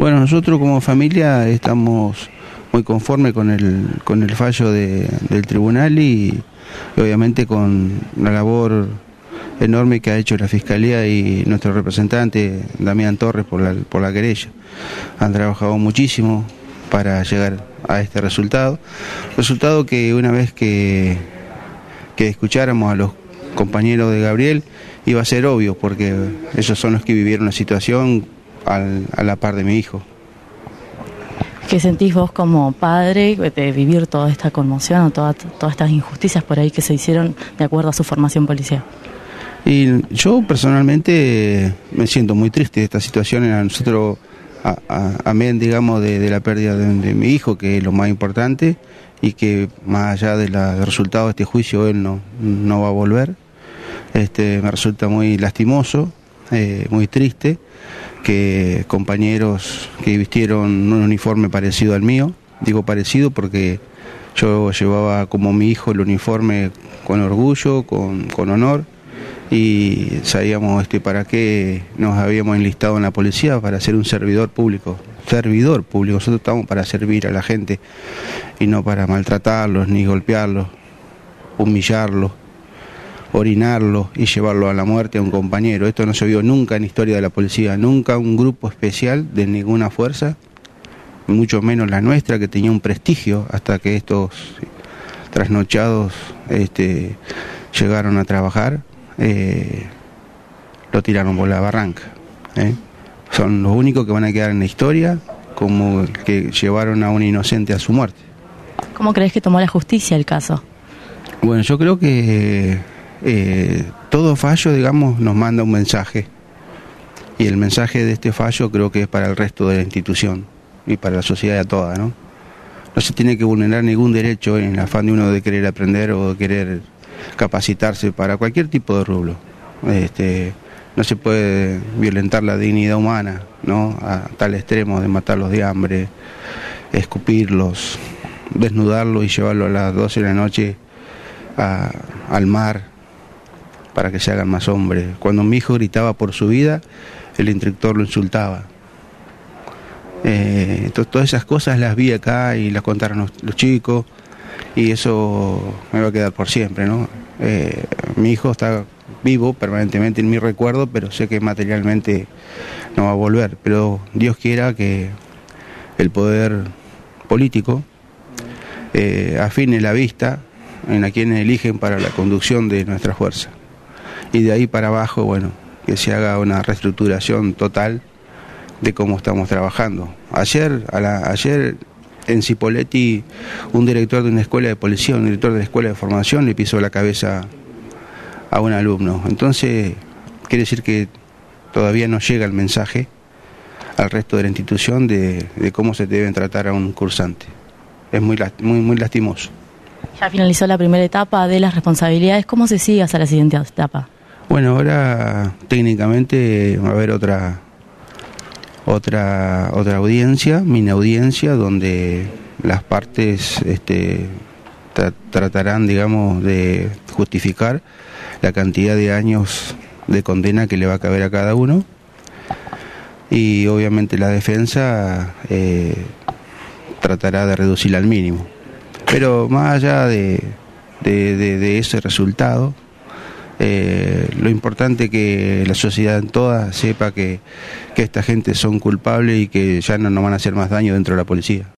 Bueno, nosotros como familia estamos muy conformes con el, con el fallo de, del tribunal y, obviamente con la labor enorme que ha hecho la Fiscalía y nuestro representante Damián Torres por la, por la querella. Han trabajado muchísimo para llegar a este resultado. Resultado que una vez que, que escucháramos a los compañeros de Gabriel iba a ser obvio porque ellos son los que vivieron la situación al, a la par de mi hijo. ¿Qué sentís vos como padre de vivir toda esta conmoción o toda- todas estas injusticias por ahí que se hicieron de acuerdo a su formación policial? Y yo personalmente me siento muy triste de esta situación. A nosotros, a- a- amén, digamos, de, de la pérdida de, de mi hijo, que es lo más importante, y que más allá de la- del resultado de este juicio, él no, no va a volver. Este, me resulta muy lastimoso, eh, muy triste, que compañeros que vistieron un uniforme parecido al mío, digo parecido porque yo llevaba como mi hijo el uniforme con orgullo, con, con honor, y sabíamos este, para qué nos habíamos enlistado en la policía, para ser un servidor público. Servidor público, nosotros estamos para servir a la gente y no para maltratarlos, ni golpearlos, humillarlos, orinarlos y llevarlo a la muerte a un compañero. Esto no se vio nunca en la historia de la policía, nunca un grupo especial de ninguna fuerza, mucho menos la nuestra, que tenía un prestigio hasta que estos trasnochados este, llegaron a trabajar, eh, lo tiraron por la barranca. ¿eh? Son los únicos que van a quedar en la historia como que llevaron a un inocente a su muerte. ¿Cómo crees que tomó la justicia el caso? Bueno, yo creo que eh, todo fallo, digamos, nos manda un mensaje. Y el mensaje de este fallo creo que es para el resto de la institución y para la sociedad toda, ¿no? Se tiene que vulnerar ningún derecho en el afán de uno de querer aprender o de querer capacitarse para cualquier tipo de rublo. Este, no se puede violentar la dignidad humana, ¿no? A tal extremo de matarlos de hambre, escupirlos, desnudarlos y llevarlos a las 12 de la noche al mar para que se hagan más hombres. Cuando mi hijo gritaba por su vida, el instructor lo insultaba. Eh, entonces, todas esas cosas las vi acá y las contaron los, los chicos y eso me va a quedar por siempre, ¿no? Eh, mi hijo está vivo permanentemente en mi recuerdo, pero sé que materialmente no va a volver. Pero Dios quiera que el poder político eh, afine la vista en a quienes eligen para la conducción de nuestra fuerza. Y de ahí para abajo, bueno, que se haga una reestructuración total de cómo estamos trabajando. Ayer, a la, ayer en Cipoletti, un director de una escuela de policía, un director de la escuela de formación, le pisó la cabeza a un alumno. Entonces, quiere decir que todavía no llega el mensaje al resto de la institución de, de cómo se deben tratar a un cursante. Es muy, muy, muy lastimoso. Ya finalizó la primera etapa de las responsabilidades. ¿Cómo se sigue hasta la siguiente etapa? Bueno, ahora técnicamente va a haber otra otra otra audiencia, mini audiencia, donde las partes este, tra- tratarán, digamos, de justificar la cantidad de años de condena que le va a caber a cada uno. Y obviamente la defensa eh, tratará de reducirla al mínimo. Pero más allá de- de ese resultado, eh, lo importante que la sociedad en toda sepa que, que esta gente son culpables y que ya no nos van a hacer más daño dentro de la policía.